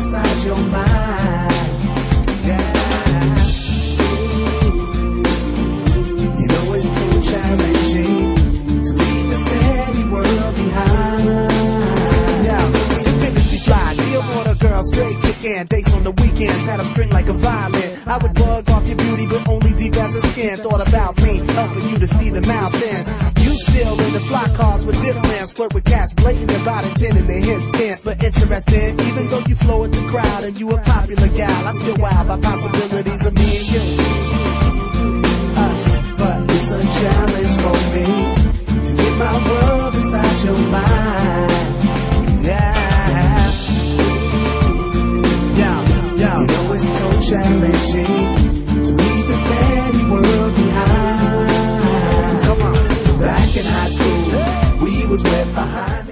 inside your mind. Yeah. You know it's so challenging to leave this petty world behind. Yeah, fly. Deal girl straight. Dates on the weekends had a string like a violin. I would bug off your beauty, but only deep as a skin. Thought about me, helping you to see the mountains. You still in the fly cars with dip plans. Flirt with cats, blatant about intending to hit stance. But interesting, even though you flow with the crowd and you a popular gal, I still wild by possibilities was wet behind.